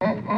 Uh-uh.